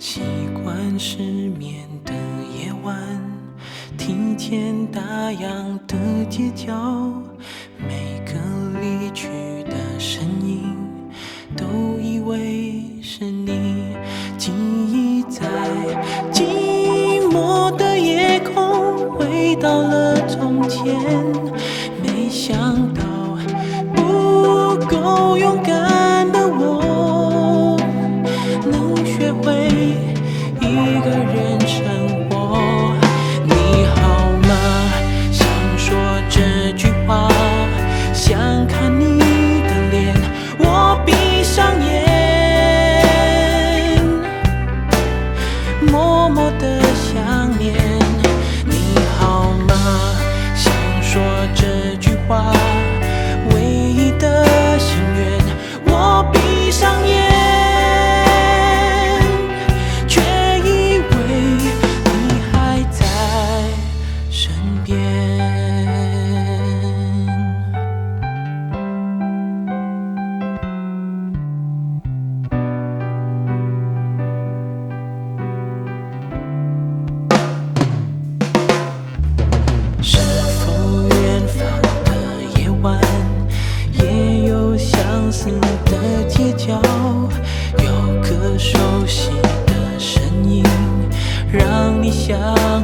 习惯失眠的夜晚，听见大洋的街角，每个离去的身影，都以为是你。记忆在寂寞的夜空回到了从前，没想相似的街角，有个熟悉的身影，让你想。